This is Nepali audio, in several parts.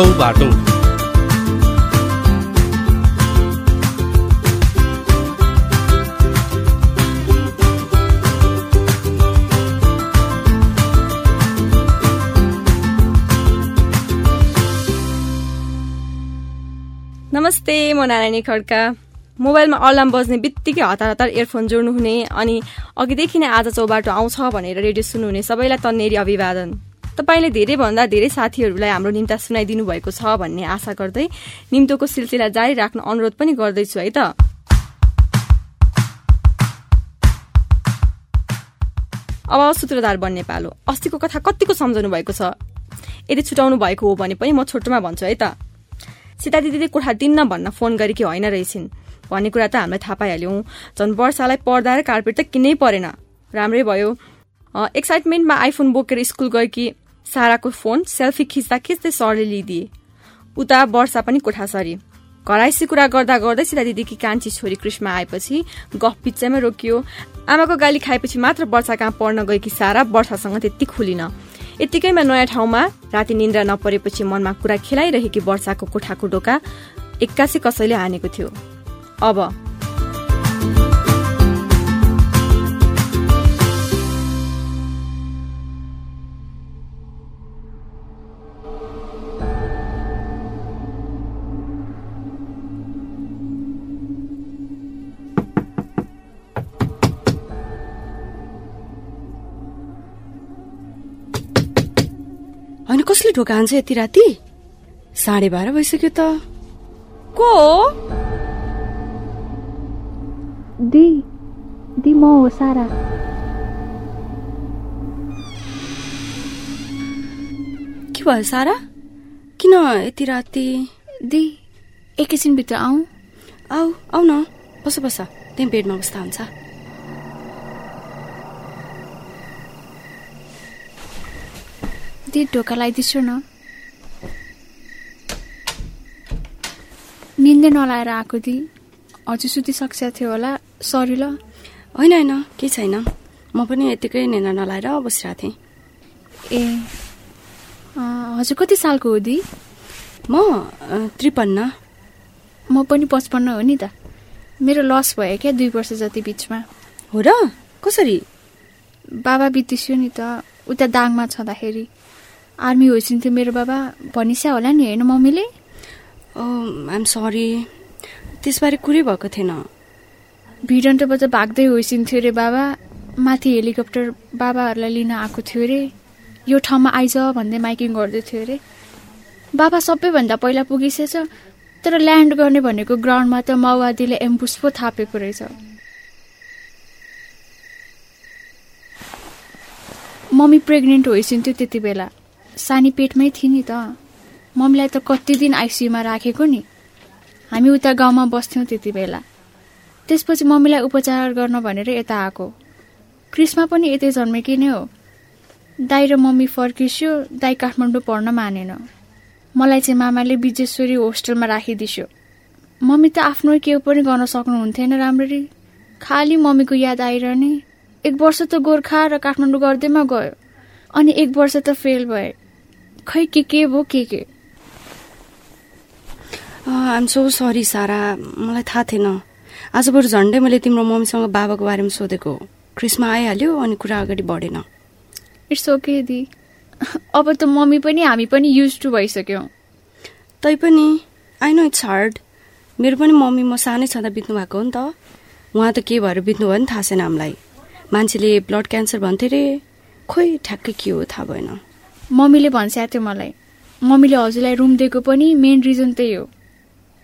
चौबाटो नमस्ते म नारायणी खड्का। मोबाइलमा अलार्म बज्ने बित्तिकै हतार हतार इयरफोन जोड्नुहुने अनि अघिदेखि नै आज चौबाटो आउँछ भनेर रेडियो सुन्नुहुने सबैलाई तन्नेरी अभिवादन। तपाईँले धेरैभन्दा धेरै साथीहरूलाई हाम्रो निम्ता सुनाइदिनु भएको छ भन्ने आशा गर्दै निम्तोको सिलसिला जारी राख्न अनुरोध पनि गर्दैछु है त। अब सूत्रधार बन्ने पालो। अस्तिको कथा कतिको सम्झाउनु भएको छ? यदि छुटाउनु भएको हो भने पनि म छोटोमा भन्छु है त। सीता दिदीले कोठा दिन्न भन्न फोन गरेकी होइन रहेछन्। भन्ने कुरा त हामीलाई थाहा पाइहाल्यौँ। झन् वर्षालाई पर्दा र कार्पेट त किन्नै परेन। राम्रै भयो। एक्साइटमेन्टमा आइफोन बोकेर स्कुल गएकी साराको फोन सेल्फी खिच्दा खिच्दै सरले लिइदिए। उता वर्षा पनि कोठा सरी घराइसी कुरा गर्दा गर्दै सीता दिदीकी कान्छी छोरी कृष्ण आएपछि गफ पिच्चैमा रोकियो। आमाको गाली खाएपछि मात्र वर्षा कहाँ पढ्न गएकी सारा वर्षासँग त्यति खुलिन। यत्तिकैमा नयाँ ठाउँमा राति निन्द्रा नपरेपछि मनमा कुरा खेलाइरहेकी वर्षाको कोठाको डोका एक्कासी कसैले हानेको थियो। अब कसले ढोका हान्छ यति राति? साढे बाह्र भइसक्यो त। को हो? दी दी म हो सारा। के भयो सारा? किन यति राति? दी एकैछिनभित्र आऊ आऊ आऊ न बस बस। त्यहीँ बेडमा बस्दा हुन्छ। दी ढोका लगाइदिन्छु न। निन्दै नलाएर आएको दी हजुर सुतिसक्छ थियो होला। सरी ल। होइन होइन। केही छैन। म पनि यतिकै निन्द्रा नलाएर बसिरहेको थिएँ। ए। हजुर कति सालको हो दी? म त्रिपन्न। म पनि पचपन्न हो नि त। मेरो लस भयो क्या दुई वर्ष जति बिचमा। हो र? कसरी? बाबा बितिस्यो नि त। उता दाङमा छँदाखेरि। आर्मी होइसिन्थ्यो मेरो बाबा। भनिस्या होला नि होइन मम्मीले। आइएम सरी त्यसबारे कुरै भएको थिएन। भिडन्टबाट भाग्दै होइसिन्थ्यो अरे बाबा। माथि हेलिकप्टर बाबाहरूलाई लिन आएको थियो अरे यो ठाउँमा आइज भन्दै माइकिङ गर्दै थियो अरे बाबा सबैभन्दा पहिला पुगिसकेछ तर ल्यान्ड गर्ने भनेको ग्राउन्डमा त माओवादीले एम्बुस पो थापेको रहेछ। मम्मी प्रेग्नेन्ट होइसिन्थ्यो त्यति बेला। सानी पेटमै थिए नि त। मम्मीलाई त कति दिन आइसियुमा राखेको नि। हामी उता गाउँमा बस्थ्यौँ त्यति बेला। त्यसपछि मम्मीलाई उपचार गर्न भनेर यता आएको। क्रिसमा पनि यतै जन्मेकी नै हो। दाई र मम्मी फर्किस्यो दाई काठमाडौँ पढ्न मानेन। मलाई चाहिँ मामाले विजेश्वरी होस्टेलमा राखिदिस्यो। मम्मी त आफ्नो केही पनि गर्न सक्नुहुन्थेन राम्ररी। खालि मम्मीको याद आइरहने। एक वर्ष त गोर्खा र काठमाडौँ गर्दैमा गयो। अनि एक वर्ष त फेल भए। खै के के भो के के? आइएम सो सरी सारा मलाई थाहा थिएन। आज बरु झन्डै मैले तिम्रो मम्मीसँग बाबाको बारेमा सोधेको। क्रिसमा आइहाल्यो अनि कुरा अगाडि बढेन। इट्स ओके दी अब त मम्मी पनि हामी पनि युज टु भइसक्यौँ। तैपनि आई नो इट्स हार्ड मेरो पनि मम्मी म सानै छँदा बित्नु भएको हो नि त। उहाँ त के भएर बित्नु भयो नि थाहा छैन हामीलाई। मान्छेले ब्लड क्यान्सर भन्थे रे। खोइ ठ्याक्कै के हो थाहा भएन। मम्मीले भन्छ थियो मलाई। मम्मीले हजुरलाई रुम दिएको पनि मेन रिजन त्यही हो।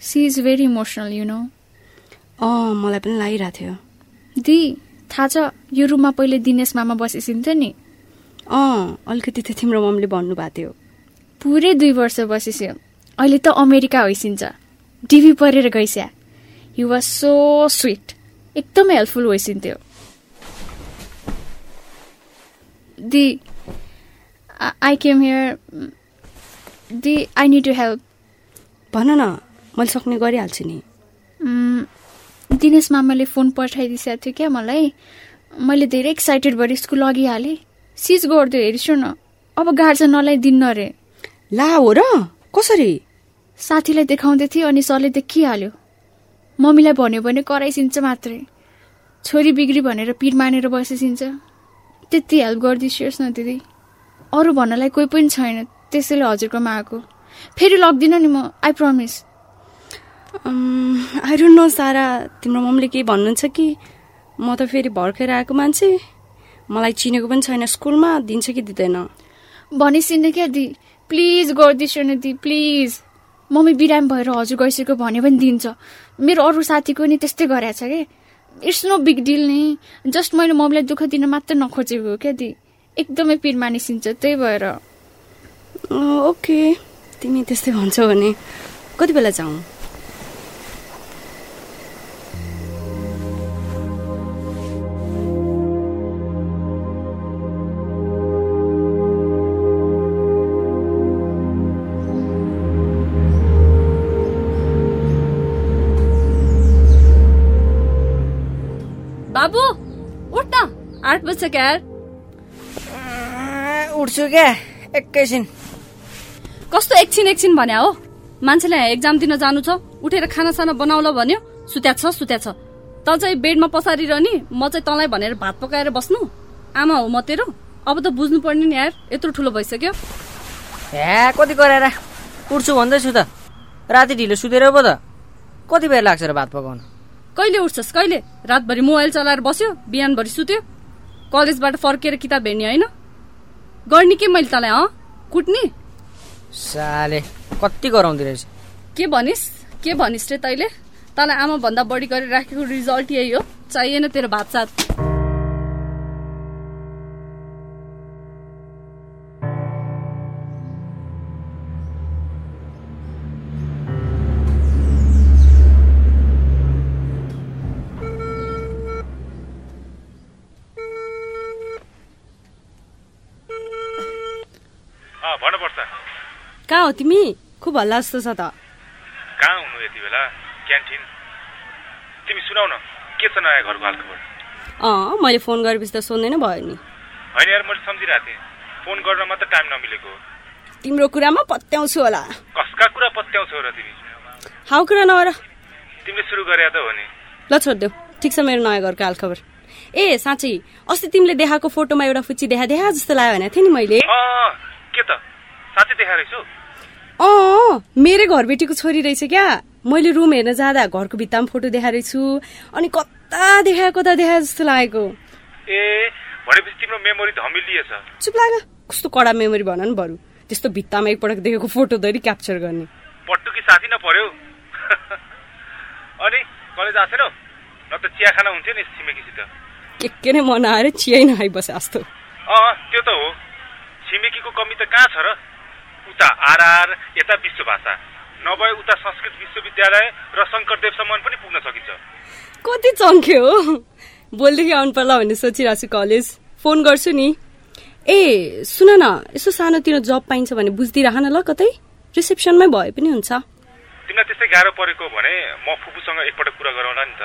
She is very emotional you know uh मलाई पनि लागिरहेको थियो। दी थाहा छ यो रुममा पहिले दिनेश मामा बसिसिन्थ्यो नि। अँ अलिकति त तिम्रो मम्मीले भन्नुभएको थियो। पुरै दुई वर्ष बसिस्यो। अहिले त अमेरिका होइसिन्छ। टिभी परेर गइस्या। यु वाज सो स्विट एकदमै हेल्पफुल होइसिन्थ्यो। The I came here the I need to help भन न मैले सक्ने गरिहाल्छु नि। दिनेश मामाले फोन पठाइदिइसकेको थियो क्या मलाई। मैले धेरै एक्साइटेड भएर स्कुल लगिहालेँ सिज गरिदियो हेरिसु न। अब गार्जेन नलाई दिन्न अरे ला हो र कसरी? साथीलाई देखाउँदै थिएँ अनि सरले देखिहाल्यो। मम्मीलाई भन्यो भने कराइसिन्छ मात्रै। छोरी बिग्री भनेर पिर मानेर बसिसिन्छ। त्यति हेल्प गरिदिनुहोस् न दिदी। अरू भन्नलाई कोही पनि छैन। त्यसैले हजुरकोमा आएको फेरि लग्दिनँ नि म I promise I don't know Sara तिम्रो मम्मीले केही भन्नुहुन्छ कि? म त फेरि भर्खेर आएको मान्छे। मलाई चिनेको पनि छैन स्कुलमा दिन्छ कि दिँदैन। भनिसिन्न क्या दि। प्लिज गरिदिन्छु न दि प्लिज। मम्मी बिरामी भएर हजुर गइसक्यो भने पनि दिन्छ। मेरो अरू साथीको नि त्यस्तै गरेछ कि? इट्स नो बिग डिल नि। जस्ट मैले मम्मीलाई दुःख दिन मात्र नखोजेको हो क्या दि। एकदमै पिर मानिसिन्छ त्यही भएर। ओके। तिमी त्यस्तै भन्छौ भने कति बेला जाउँ? बाबु उठ न। आठ बज्छ क्या उठ्छु क्या एकैछिन। कस्तो एकछिन एकछिन भन्या हो? मान्छेले एक्जाम दिन जानु छ उठेर खानासाना बनाउला भन्यो सुत्या छ सुत्या छ। त चाहिँ बेडमा पसारिरहने म चाहिँ तँलाई भनेर भात पकाएर बस्नु। आमा हो म तेरो। अब त बुझ्नु पर्ने नि यार यत्रो ठुलो भइसक्यो। हे कति गराएर उठ्छु भन्दैछु त। राति ढिलो सुतेर पो त। कति बेर लाग्छ र भात पकाउन? कहिले उठ्छस् कहिले? रातभरि मोबाइल चलाएर बस्यो बिहानभरि सुत्यो। कलेजबाट फर्केर किताब हेर्ने होइन? गर्ने के मैले तँलाई अँ? कुट्ने? साले कति गराउँदो रहेछ। के भनिस्? के भनिस् रे तैँले? तँलाई आमा भन्दा बढी गरेर राखेको रिजल्ट यही हो। चाहिएन तेरो भात साथ भन्नुपर्छ। कहाँ हो तिमी? खुब हल्ला जस्तो छ त। कहाँ हुनु यति बेला? क्यान्टिन। तिमी सुनाउ न के छ नयाँ घरको हालखबर? अँ मैले फोन गरेपछि त सोध्दैन भयो नि। होइन यार मैले सम्झिरहेको थिएँ। फोन गर्न मात्र टाइम नमिलेको। हो। तिम्रो कुरामा पत्याउँछु होला। कसका कुरा पत्याउँछौ र तिमी? हाउ कुरा नगर। तिमीले सुरु गरे त हो नि। ल छोडिदेऊ ठिक छ मेरो नयाँ घरको हालखबर। ए साँच्चै अस्ति तिमीले देखाएको फोटोमा एउटा फुच्ची देखा देखा जस्तो लाग्यो भने थिएँ नि मैले। के त? साँच्चै देखाएर रहेछु अँ मेरै घरबेटीको छोरी रहेछ क्या। मैले रुम हेर्न जाँदा घरको भित्तामा फोटो देखाएको छु। अनि कता देखाएको कता देखाए जस्तो लागेको। ए भनेपछि तिम्रो मेमोरी धमिलिएछ चुप लाग। कस्तो कडा मेमोरी भन न बरु। त्यस्तो भित्तामा एकपटक देखेको फोटो धरि क्याप्चर गर्ने। पट्टुकी साथी न पर्यो अनि कलेज आएनौ न त चिया खाना हुन्थ्यो नि छिमेकीसित के के नै मन आएर चियै नखाइ बसे जस्तो। अँ त्यो त हो। छिमेकीको कमी त कहाँ छ र? उता आरआर यता विश्व भाषा नभए उता संस्कृत विश्वविद्यालय र शङ्करदेवसम्म पनि पुग्न सकिन्छ। कति चङ्ख्यो हो? भोलिदेखि आउनु पर्ला भन्ने सोचिरहेको छु कलेज। फोन गर्छु नि। ए सुन न यसो सानोतिनो जब पाइन्छ भने बुझिदिइरह न ल कतै। रिसेप्सनमै भए पनि हुन्छ। तिमीलाई त्यस्तै गाह्रो परेको भने म फुपूसँग एकपटक कुरा गरौँला नि त।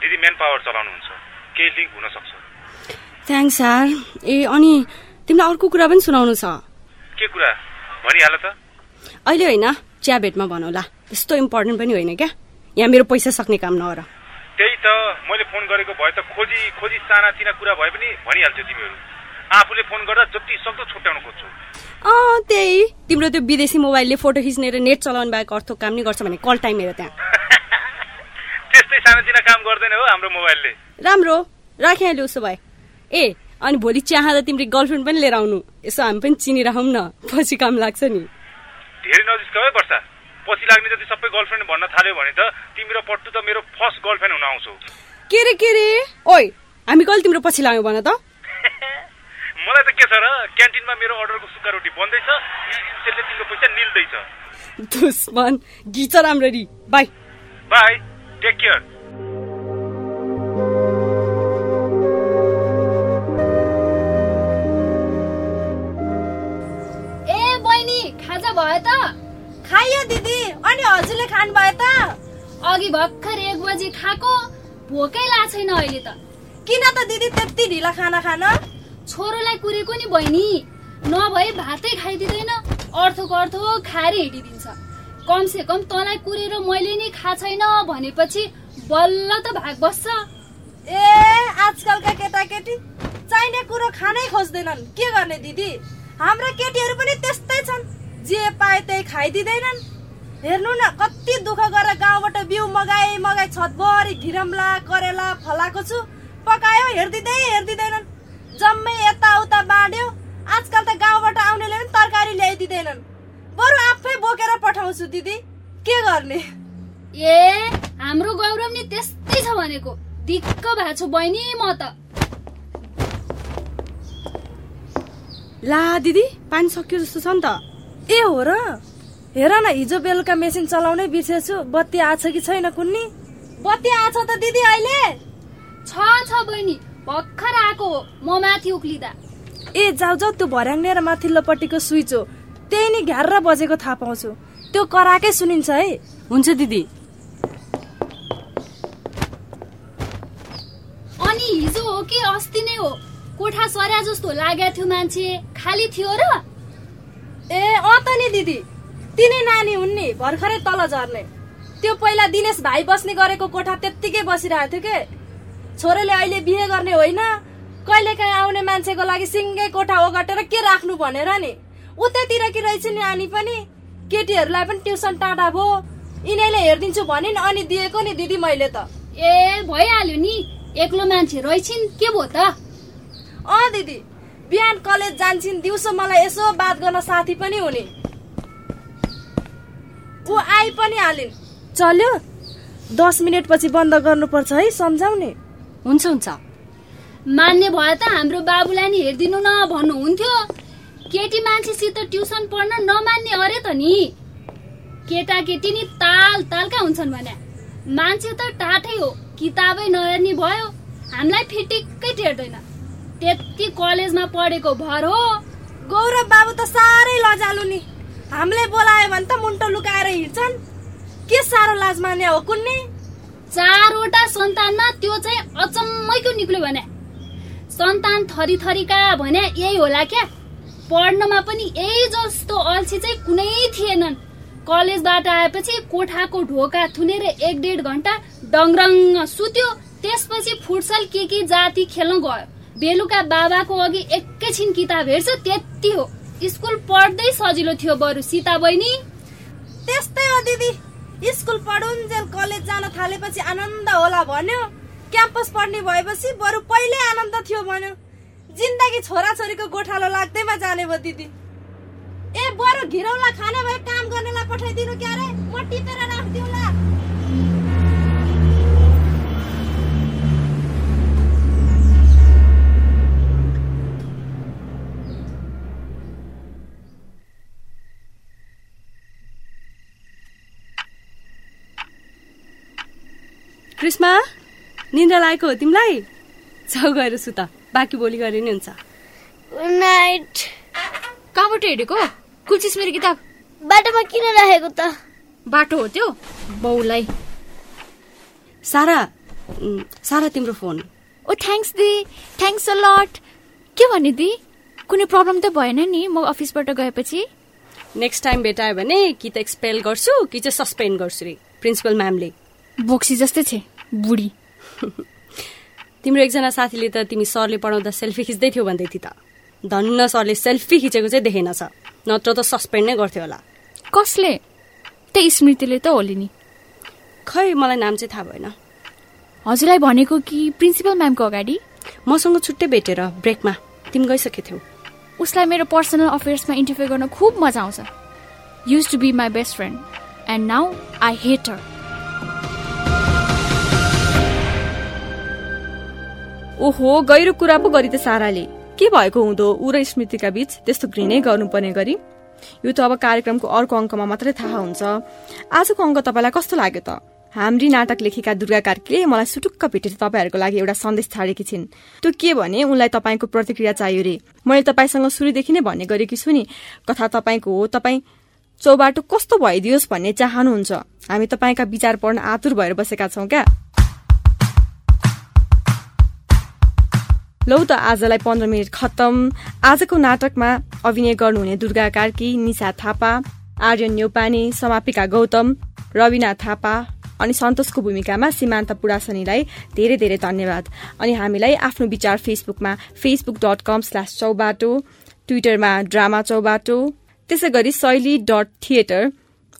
दिदी मेन पावर चलाउनुहुन्छ। केही लिङ्क हुन सक्छ थ्याङ्क्स यार ए अनि तिमीलाई अर्को कुरा पनि सुनाउनु छ। के कुरा? भनिहाल त। अहिले होइन चिया भेटमा भनौँला त्यस्तो इम्पोर्टेन्ट पनि होइन क्या। यहाँ मेरो पैसा सक्ने काम नगर। त्यही त मैले फोन गरेको भए त खोजी खोजी सानातिना कुरा भए पनि भनिहाल्थ्यो तिमीहरू। आफूले फोन गर्दा जति सक्दो छुट्याउन खोज्छौ। अँ त्यही। तिम्रो त्यो विदेशी मोबाइलले फोटो खिच्ने र नेट चलाउनु बाहेक अर्थ काम नै गर्छ भने कल टाइम हेर त्यहाँ। त्यस्तै सानातिना काम गर्दैन हो हाम्रो मोबाइलले। राम्रो। राखिहाल्यो उसो भए। ए अनि भोलि चाहँदा तिम्रो गर्लफ्रेन्ड पनि लिएर आउनु। यसो हामी पनि चिनिरहौँ न। पछि काम लाग्छ नि। धेरै नजिक है वर्षा। पछि लाग्ने जति सबै गर्लफ्रेन्ड भन्न थाल्यो भने त तिमी र पट्टु त मेरो फर्स्ट गर्लफ्रेन्ड हुन आउँछौ। के रे के रे? ओइ हामी कहिले तिम्रो पछि लाग्यौँ भन त? मलाई त के छ र क्यान्टिनमा मेरो अर्डरको सुक्खा रोटी बन्दैछ त्यसले तिम्रो पैसा निल्दैछ। दुश्मन घिच राम्ररी। बाई। Bye take care. हजुरले खानुभयो त? अघि भर्खर एक बजी खाएको भोकै लाग्छ छैन अहिले त। किन त दिदी त्यति ढिला खाना खान? छोरोलाई कुरेको नि बहिनी। नभए भातै खाइदिँदैन अर्थोको अर्थो खाएर हिँडिदिन्छ। कमसे कम तँलाई कुरेर मैले नै खा छैन भनेपछि बल्ल त भाग बस्छ। ए आजकलका केटाकेटी चाहिने कुरो खानै खोज्दैनन्। के गर्ने दिदी? हाम्रा केटीहरू पनि त्यस्तै छन्। जे पाए त्यही खाइदिँदैनन्। हेर्नु न कति दुःख गरेर गाउँबाट बिउ मगाए मगाए छतभरि घिरम्ला करेला फलाएको छु। पकायो हेरिदिँदै हेरिदिँदैनन्। जम्मै यताउता बाँड्यो। आजकल त गाउँबाट आउनेले पनि तरकारी ल्याइदिँदैनन्। बरु आफै बोकेर पठाउँछु दिदी। के गर्ने? ए हाम्रो गौरव नि त्यस्तै छ भनेको। दिक्क भएको छु बहिनी म त। ला दिदी पानी सक्यो जस्तो छ नि त। ए हो र। हेर न हिजो बेलुका मेसिन चलाउनै बिर्सेछु बत्ती आछ कि छैन कुन्नी? बत्ती आछ त दिदी अहिले। छ छ बहिनी भर्खर आएको हो। म माथि उक्लिँदा। ए जाउ जाउ त्यो भर्याङ्ने र माथिल्लोपट्टिको स्विच हो। त्यही नि घ्यार बजेको थाहा पाउँछु। त्यो कराकै सुनिन्छ है। हुन्छ दिदी। अनि हिजो हो कि अस्ति नै हो? कोठा सर्या जस्तो लागेको थियो मान्छे। खाली थियो र? ए अँ त नि दिदी। तिनै नानी हुन् नि भर्खरै तल झर्ने। त्यो पहिला दिनेश भाइ बस्ने गरेको कोठा त्यत्तिकै बसिरहेको थियो के? छोरीले अहिले बिहे गर्ने होइन। कहिलेकाहीँ आउने मान्छेको लागि सिङ्गै कोठा ओगटेर के राख्नु भनेर नि। उतैतिर कि रहेछ नि नानी पनि। केटीहरूलाई पनि ट्युसन टाढा भयो। यिनीहरूले हेरिदिन्छु भनिन् अनि दिएको नि दिदी मैले त। ए भइहाल्यो नि। एक्लो मान्छे रहेछन्। के भयो त? अँ दिदी बिहान कलेज जान्छन् दिउँसो मलाई यसो बात गर्न साथी पनि हुने। ऊ आइ पनि हालिन्। चल्यो। दस मिनट पछि बन्द गर्नुपर्छ है सम्झाउने। हुन्छ हुन्छ। मान्ने भए त हाम्रो बाबुलाई नि हेरिदिनु न भन्नुहुन्थ्यो। केटी मान्छेसित ट्युसन पढ्न नमान्ने अरे त नि। केटाकेटी नि ताल तालका हुन्छन् भने। मान्छे त टाठै हो किताबै नहेर्ने भयो। हामीलाई फिटिक्कै टेर्दैन। त्यति कलेजमा पढेको भर हो। गौरव बाबु त साह्रै लजालु नि। हामीले बोलायो भने त मुन्टो लुकाएर हिँड्छन्। के साह्रो लाज मान्ने हो कुन्नी? चारवटा सन्तानमा त्यो चाहिँ अचम्मैको निक्ल्यो भने। सन्तान थरी थरीका भने यही होला क्या। पढ्नमा पनि यही जस्तो अल्छी चाहिँ कुनै थिएनन्। कलेजबाट आएपछि कोठाको ढोका थुनेर एक डेढ घन्टा डङरङ्ग सुत्यो। त्यसपछि फुटसल के के जाति खेल्न गयो। बेलुका बाबाको अघि एकैछिन किताब हेर्छ त्यति हो। स्कुल पढ्दै सजिलो थियो बरु सीता बहिनी। त्यस्तै हो दिदी। स्कुल पढुन्जेल कलेज जान थालेपछि आनन्द होला भन्यो। क्याम्पस पढ्ने भएपछि बरु पहिल्यै आनन्द थियो भन्यो। जिन्दगी छोराछोरीको गोठालो लाग्दैमा जाने भयो दिदी। ए बरु घिरौला खाने भए काम गर्नेलाई पठाइदिनु क्यारे? म टिपेर राखिदिउँला। क्रिस्मा निन्द्रा लागेको हो तिमीलाई? छाउ गएर सुत। बाँकी भोलि गरे नि हुन्छ। गुड नाइट कहाँबाट हेरेको कुचिस मेरो किताब। बाटोमा किन राखेको त? बाटो हो त्यो बाउलाई। सारा सारा तिम्रो फोन। ओ थ्याङ्क्स दि। थ्याङ्क्स अ लट के भने दि? कुनै प्रब्लम त भएन नि म अफिसबाट गएपछि। नेक्स्ट टाइम भेटायो भने कि त एक्सपेल गर्छु कि चाहिँ सस्पेन्ड गर्छु रे प्रिन्सिपल म्यामले। बोक्सी जस्तै छे। बुढी। तिम्रो एकजना साथीले त तिमी सरले पढाउँदा सेल्फी खिच्दै थियो भन्दै थियो त। धन्न सरले सेल्फी खिचेको चाहिँ देखेन छ। नत्र त सस्पेन्ड नै गर्थ्यो होला। कसले? त्यही स्मृतिले त होली नि खै मलाई नाम चाहिँ थाहा भएन। हजुरलाई भनेको कि प्रिन्सिपल म्यामको अगाडि? मसँग छुट्टै भेटेर ब्रेकमा तिमी गइसकेको थियौ। उसलाई मेरो पर्सनल अफेयर्समा इन्टरफेयर गर्न खुब मजा आउँछ। Used to be my best friend and now I hate her. ओहो गहिरो कुरा पो गरी त साराले। के भएको हुँदो? ऊ र स्मृतिका बीच त्यस्तो घृणै गर्नुपर्ने गरी? यो त अब कार्यक्रमको अर्को अङ्कमा मात्रै थाहा हुन्छ। आजको अङ्क तपाईँलाई कस्तो लाग्यो त? हाम्री नाटक लेखेका दुर्गा कार्कीले मलाई सुटुक्क भेटेर तपाईँहरूको लागि एउटा सन्देश छाडेकी छिन्। त्यो के भने उनलाई तपाईँको प्रतिक्रिया चाहियो रे। मैले तपाईँसँग सुरुदेखि नै भन्ने गरेकी छु नि। कथा तपाईँको हो तपाईँ चौबाटो कस्तो भइदियोस् भन्ने चाहनुहुन्छ। हामी तपाईँका विचार पढ्न आतुर भएर बसेका छौँ क्या। लौ त आजलाई पन्ध्र मिनट खत्तम। आजको नाटकमा अभिनय गर्नुहुने दुर्गा कार्की निशा थापा आर्यन न्यौपाने समापिका गौतम रविना थापा अनि सन्तोषको भूमिकामा सीमान्त पुडासनीलाई धेरै धेरै धन्यवाद। अनि हामीलाई आफ्नो विचार फेसबुकमा Facebook dot com slash Chaubato ट्विटरमा ड्रामा चौबाटो। त्यसै गरी Shaili dot theatre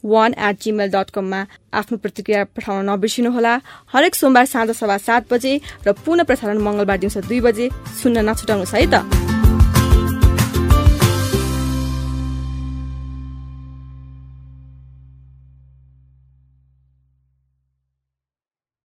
one at Gmail dot कममा आफ्नो प्रतिक्रिया पठाउन नबिर्सिनुहोला। हरेक सोमबार साँझ सभा सात बजे र पुनः प्रसारण मंगलबार दिउँसो दुई बजे सुन्न नछुटाउनुहोस् है त।